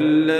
والذين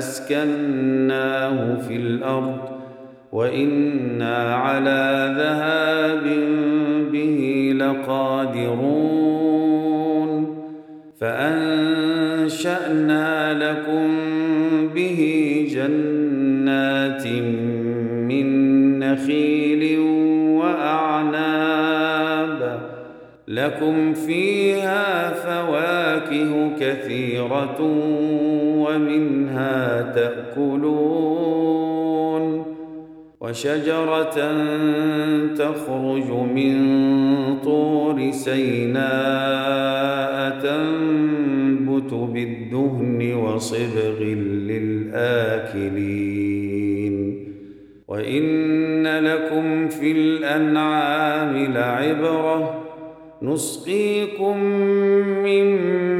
فأسكناه في الأرض وإنا على ذهاب به لقادرون فأنشأنا لكم به جنات من نخيل وأعناب لكم فيها فواكه كثيرة ومنها تأكلون وشجرة تخرج من طور سيناء تنبت بالدهن وصبغ للآكلين. وإن لكم في الأنعام لعبرة نسقيكم مما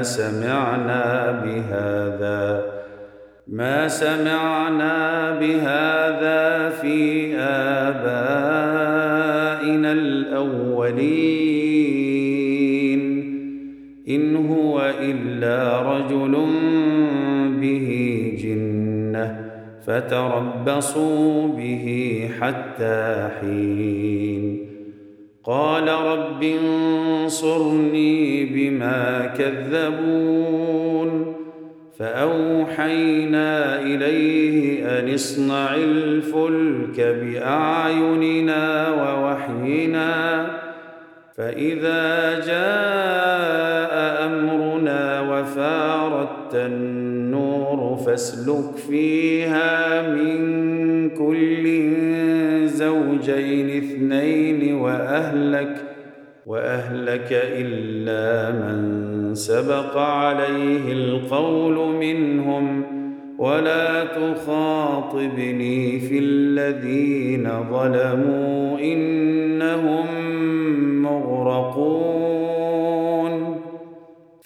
ما سمعنا بهذا ما سمعنا بهذا في آبائنا الأولين. إن هو إلا رجل فتربصوا به حتى حين. قال رب انصرني بما كذبون فأوحينا إليه أن اصنع الفلك بأعيننا ووحينا فإذا جاء أمرنا وفارت النور فاسلك فيها من كل زوجين اثنين وأهلك وأهلك إلا من سبق عليه القول منهم ولا تخاطبني في الذين ظلموا إنهم مغرقون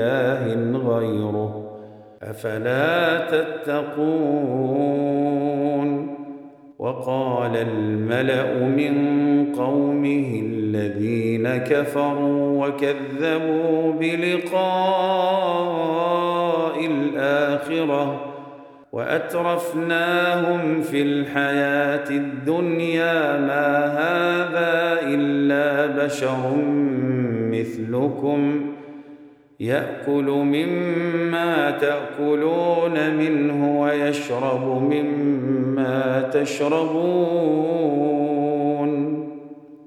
إله غيره. أفلا تتقون؟ وقال الملأ من قومه الذين كفروا وكذبوا بلقاء الآخرة وأترفناهم في الحياة الدنيا ما هذا إلا بشر مثلكم. يأكل مما تأكلون منه ويشرب مما تشربون.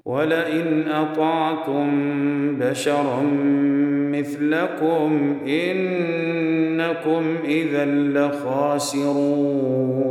ولئن أطعتم بشرا مثلكم إنكم إذا لخاسرون.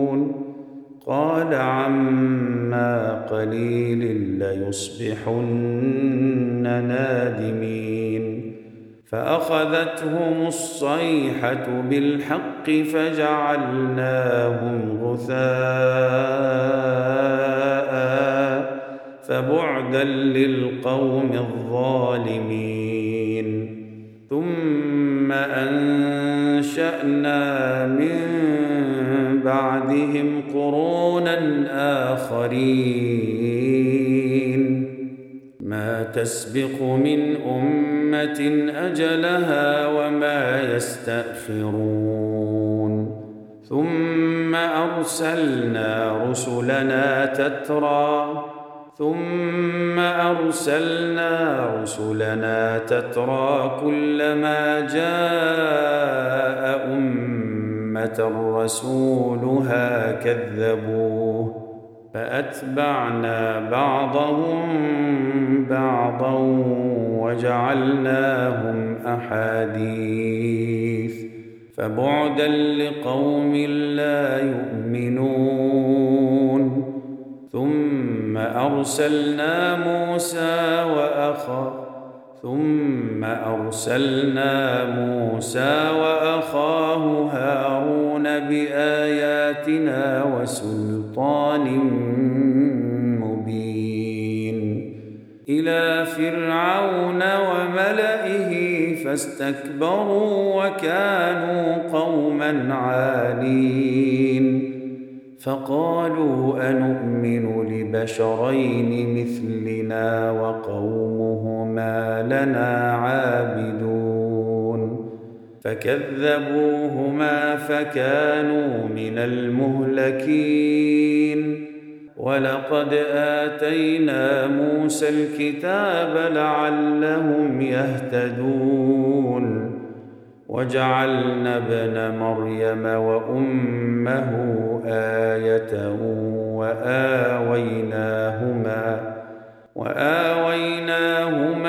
قال عما قليل ليصبحن نادمين. فأخذتهم الصيحة بالحق فجعلناهم غثاء فبعدا للقوم الظالمين. ثم أنشأنا من بعدهم قرونا آخرين. ما تسبق من أمة أجلها وما يستأخرون. ثم أرسلنا رسلنا تترى. ثم أرسلنا رسلنا تترى كلما جاء امه رسولها كذبوه فأتبعنا بعضهم بعضا وجعلناهم أحاديث. فبعدا لقوم لا يؤمنون. ثم أرسلنا موسى وأخاه ثم أرسلنا موسى وأخاه هارون بآياتنا وسلطان مبين إلى فرعون وملئه فاستكبروا وكانوا قوما عالين فقالوا انومن لبشرين مثلنا وقومهما لنا عابدون فكذبوهما فكانوا من المهلكين ولقد آتينا موسى الكتاب لعلهم يهتدون وجعلنا ابن مريم وأمه آية وآويناهما وآويناهما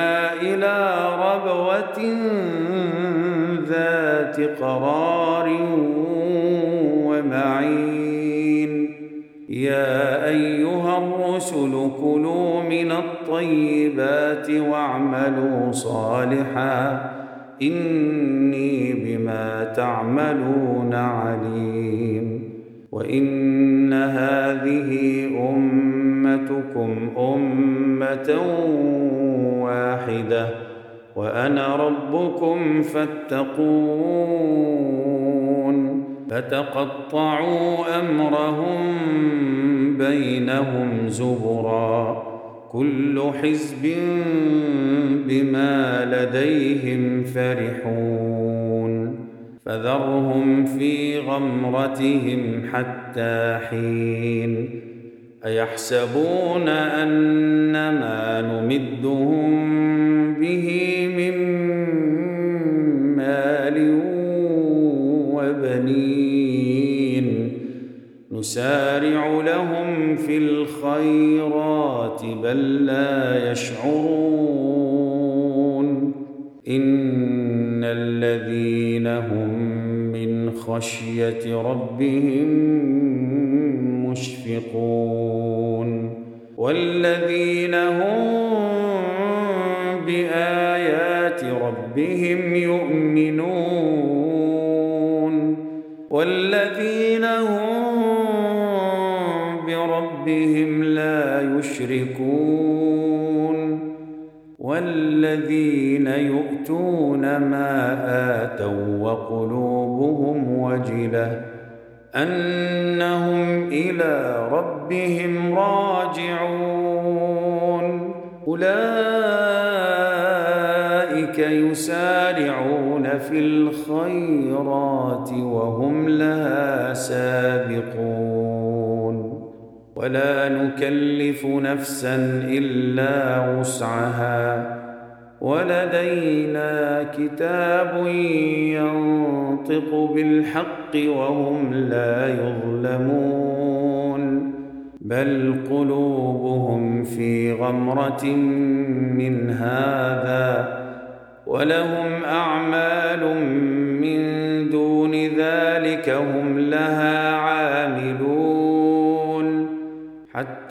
ذات قرار ومعين. يا أيها الرسل كلوا من الطيبات واعملوا صالحا. إني بما تعملون عليم. وإن هذه أمتكم أمة واحدة. وأنا ربكم فاتقون. فتقطعوا أمرهم بينهم زبرا. كل حزب بما لديهم فرحون. فذرهم في غمرتهم حتى حين. أيحسبون أن ما نمدهم به نسارع لهم في الخيرات بل لا يشعرون. إن الذين هم من خشية ربهم مشفقون. والذين هم بآيات ربهم يؤمنون. يشركون والذين يؤتون ما آتوا وقلوبهم وجلة أنهم إلى ربهم راجعون أولئك يسارعون في الخيرات وهم لها سابقون ولا نكلف نفسا إلا وسعها. ولدينا كتاب ينطق بالحق وهم لا يظلمون. بل قلوبهم في غمرة من هذا. ولهم أعمال من دون ذلك هم لها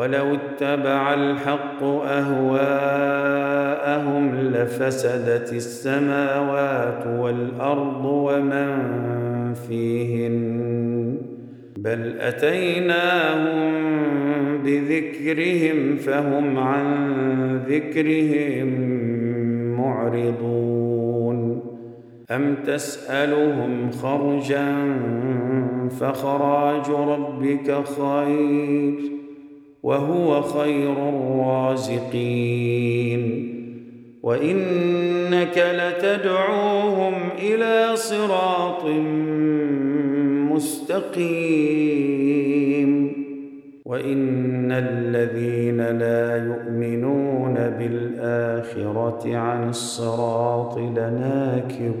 ولو اتبع الحق أهواءهم لفسدت السماوات والأرض ومن فيهن بل أتيناهم بذكرهم فهم عن ذكرهم معرضون أم تسألهم خرجا فخراج ربك خير وهو خير الرازقين. وإنك لتدعوهم إلى صراط مستقيم. وإن الذين لا يؤمنون بالآخرة عن الصراط لناكبون.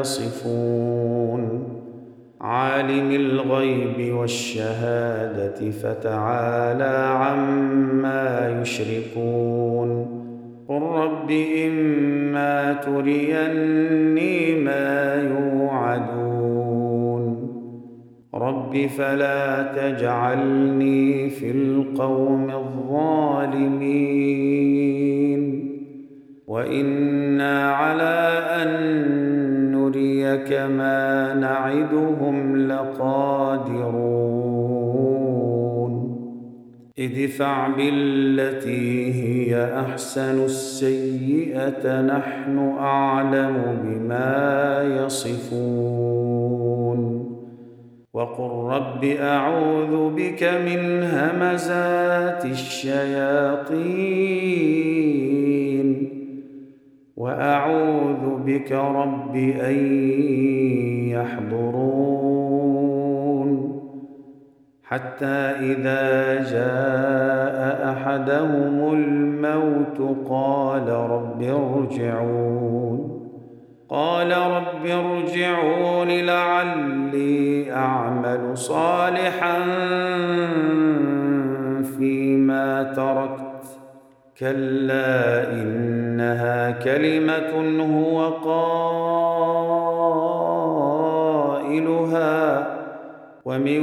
يصفون. عالم الغيب والشهادة فتعالى عما يشركون. قل رب إما تريني ما يوعدون. رب فلا تجعلني في القوم الظالمين. وإنا ادفع بالتي هي أحسن السيئة نحن أعلم بما يصفون. وقل رب أعوذ بك من همزات الشياطين وأعوذ بك رب أن يحضرون. حتى إذا جاء ارجعون قال رب ارجعون لعلي أعمل صالحا فيما تركت. كلا إنها كلمة هو قائلها. ومن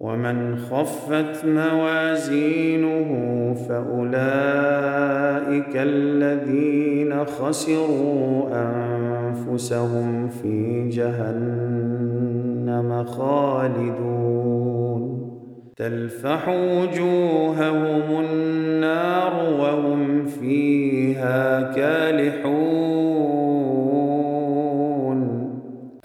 ومن خفت موازينه فأولئك الذين خسروا أنفسهم في جهنم خالدون. تلفح وجوههم النار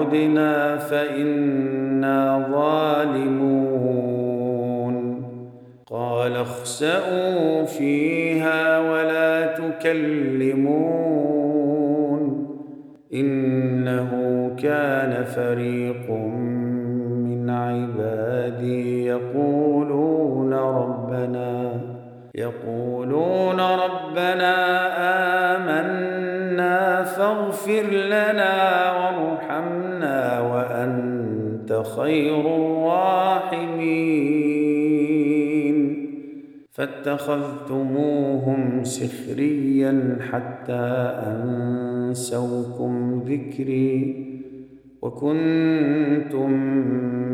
عدنا فإنا ظالمون. قال اخسئوا فيها ولا تكلمون. إنه كان فريق من عبادي يقولون ربنا يقولون ربنا آمنا فاغفر لنا فاتخذتموهم سخريا حتى أنسوكم ذكري وكنتم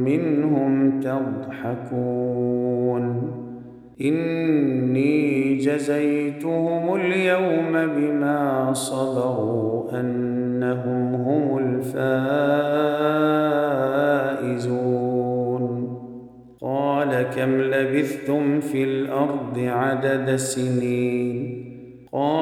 منهم تضحكون. إني جزيتهم اليوم بما صبروا أنهم هم الفائزون. قال كم لبثتم في الأرض عدد سنين. قالوا